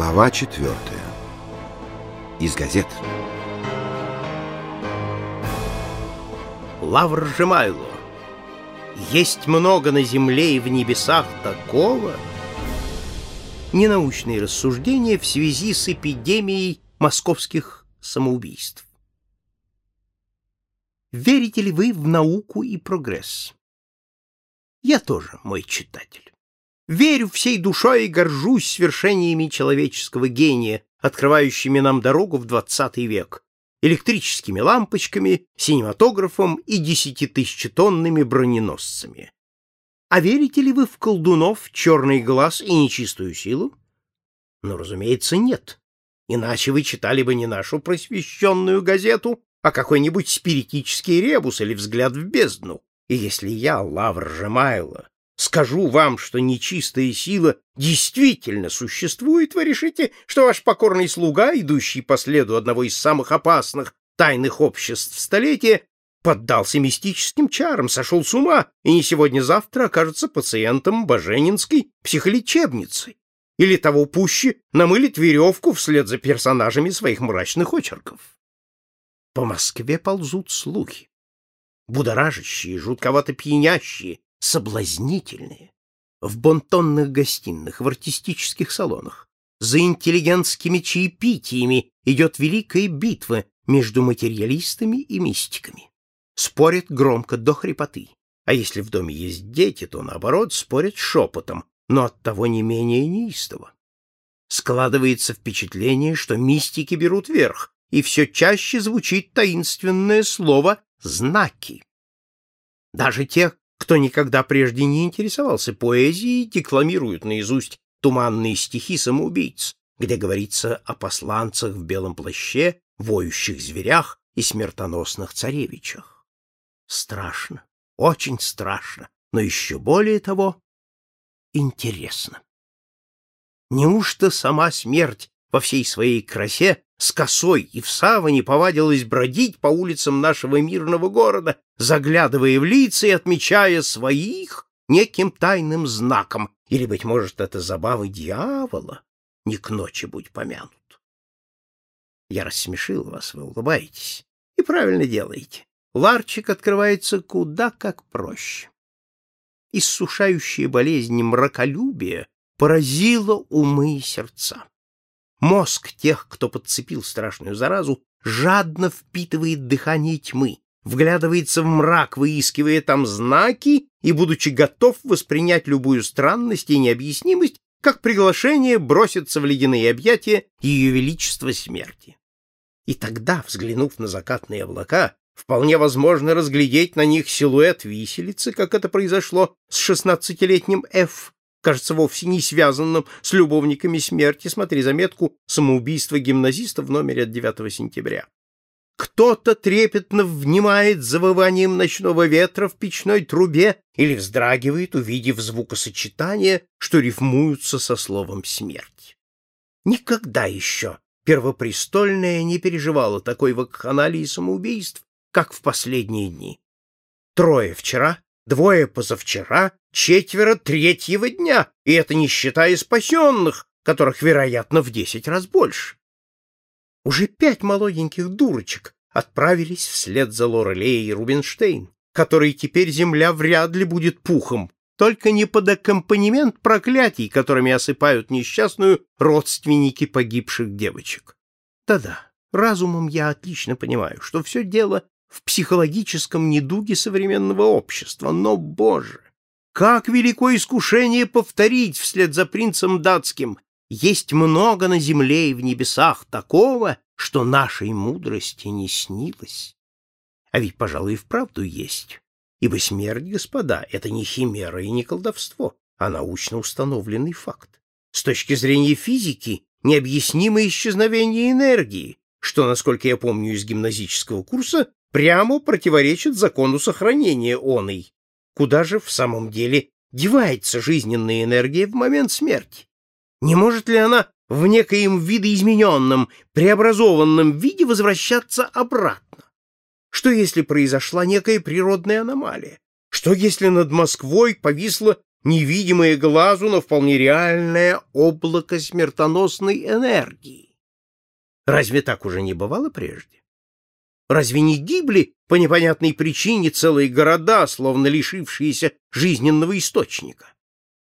Глава четвертая. Из газет. Лавр Жемайло. Есть много на земле и в небесах такого. Ненаучные рассуждения в связи с эпидемией московских самоубийств. Верите ли вы в науку и прогресс? Я тоже, мой читатель. Верю всей душой и горжусь свершениями человеческого гения, открывающими нам дорогу в двадцатый век, электрическими лампочками, синематографом и десятитысячетонными броненосцами. А верите ли вы в колдунов, черный глаз и нечистую силу? Ну, разумеется, нет. Иначе вы читали бы не нашу просвещенную газету, а какой-нибудь спиритический ребус или взгляд в бездну. И если я, Лавр Жемайло, скажу вам, что нечистая сила действительно существует, вы решите, что ваш покорный слуга, идущий по следу одного из самых опасных тайных обществ столетия, поддался мистическим чарам, сошел с ума и не сегодня-завтра окажется пациентом Боженинской психолечебницы. Или того пуще намылит веревку вслед за персонажами своих мрачных очерков. По Москве ползут слухи, будоражащие, жутковато пьянящие, соблазнительные. В бонтонных гостиных, в артистических салонах, за интеллигентскими чаепитиями идет великая битва между материалистами и мистиками. Спорят громко до хрипоты. А если в доме есть дети, то, наоборот, спорят шепотом, но оттого не менее неистово. Складывается впечатление, что мистики берут верх, и все чаще звучит таинственное слово «знаки». Даже те, кто никогда прежде не интересовался поэзией, декламируют наизусть туманные стихи самоубийц, где говорится о посланцах в белом плаще, воющих зверях и смертоносных царевичах. Страшно, очень страшно, но еще более того интересно. Неужто сама смерть во всей своей красе с косой и в саване повадилась бродить по улицам нашего мирного города, заглядывая в лица и отмечая своих неким тайным знаком, или, быть может, это забавы дьявола, не к ночи будь помянут. Я рассмешил вас, вы улыбаетесь, и правильно делаете. Ларчик открывается куда как проще. Иссушающая болезнь мраколюбия поразила умы и сердца. Мозг тех, кто подцепил страшную заразу, жадно впитывает дыхание тьмы, вглядывается в мрак, выискивая там знаки и, будучи готов воспринять любую странность и необъяснимость, как приглашение броситься в ледяные объятия Ее Величества смерти. И тогда, взглянув на закатные облака, вполне возможно разглядеть на них силуэт виселицы, как это произошло с шестнадцатилетним Ф, кажется, вовсе не связанным с любовниками смерти. Смотри заметку «Самоубийство гимназиста» в номере от 9 сентября. Кто-то трепетно внимает завыванием ночного ветра в печной трубе или вздрагивает, увидев звукосочетания, что рифмуются со словом «смерть». Никогда еще первопрестольная не переживала такой вакханалии самоубийств, как в последние дни. Трое вчера, двое позавчера, четверо третьего дня, и это не считая спасенных, которых, вероятно, в десять раз больше. Уже пять молоденьких дурочек отправились вслед за Лорелей и Рубинштейн, которой теперь земля вряд ли будет пухом, только не под аккомпанемент проклятий, которыми осыпают несчастную родственники погибших девочек. Да-да, разумом я отлично понимаю, что все дело в психологическом недуге современного общества, но, боже, как велико искушение повторить вслед за принцем датским «Есть много на земле и в небесах такого, что нашей мудрости не снилось». А ведь, пожалуй, и вправду есть. Ибо смерть, господа, это не химера и не колдовство, а научно установленный факт. С точки зрения физики, необъяснимое исчезновение энергии, что, насколько я помню из гимназического курса, прямо противоречит закону сохранения оной. Куда же в самом деле девается жизненная энергия в момент смерти? Не может ли она в некоем видоизмененном, преобразованном виде возвращаться обратно? Что если произошла некая природная аномалия? Что если над Москвой повисла невидимое глазу, но вполне реальное облако смертоносной энергии. Разве так уже не бывало прежде? Разве не гибли по непонятной причине целые города, словно лишившиеся жизненного источника?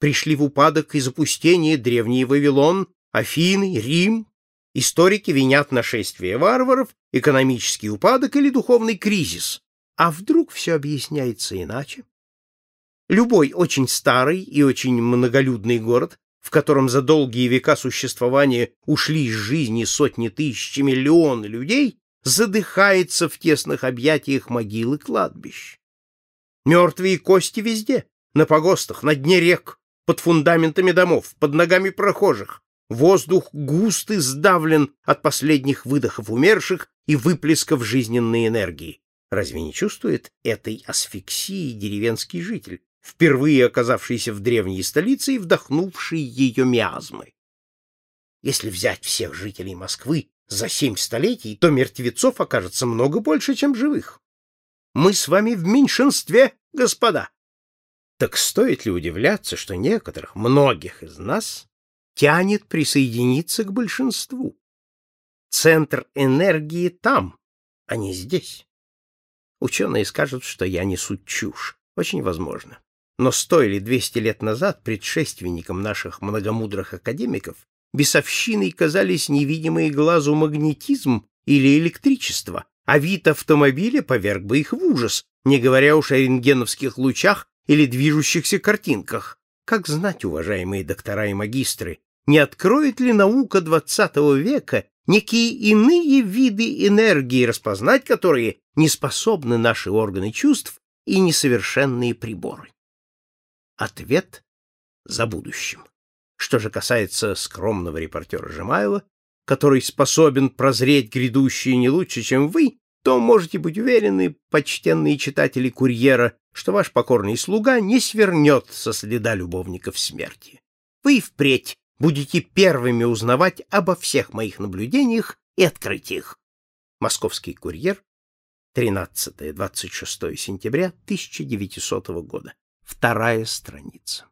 Пришли в упадок и запустение древний Вавилон, Афины, Рим. Историки винят нашествие варваров, экономический упадок или духовный кризис. А вдруг все объясняется иначе? Любой очень старый и очень многолюдный город, в котором за долгие века существования ушли из жизни сотни тысяч, миллионы людей, задыхается в тесных объятиях могил и кладбищ. Мертвые кости везде, на погостах, на дне рек, под фундаментами домов, под ногами прохожих. Воздух густый сдавлен от последних выдохов умерших и выплесков жизненной энергии. Разве не чувствует этой асфиксии деревенский житель, впервые оказавшийся в древней столице и вдохнувший ее миазмы. Если взять всех жителей Москвы за семь столетий, то мертвецов окажется много больше, чем живых. Мы с вами в меньшинстве, господа. Так стоит ли удивляться, что некоторых, многих из нас тянет присоединиться к большинству? Центр энергии там, а не здесь. Ученые скажут, что я несу чушь. Очень возможно. Но сто или двести лет назад предшественникам наших многомудрых академиков бесовщиной казались невидимые глазу магнетизм или электричество, а вид автомобиля поверг бы их в ужас, не говоря уж о рентгеновских лучах или движущихся картинках. Как знать, уважаемые доктора и магистры, не откроет ли наука XX века некие иные виды энергии, распознать которые не способны наши органы чувств и несовершенные приборы? Ответ за будущим. Что же касается скромного репортера Жемаева, который способен прозреть грядущее не лучше, чем вы, то можете быть уверены, почтенные читатели «Курьера», что ваш покорный слуга не свернет со следа любовников смерти. Вы впредь будете первыми узнавать обо всех моих наблюдениях и открытиях. Московский курьер, 13-26 сентября 1900 года. Вторая страница.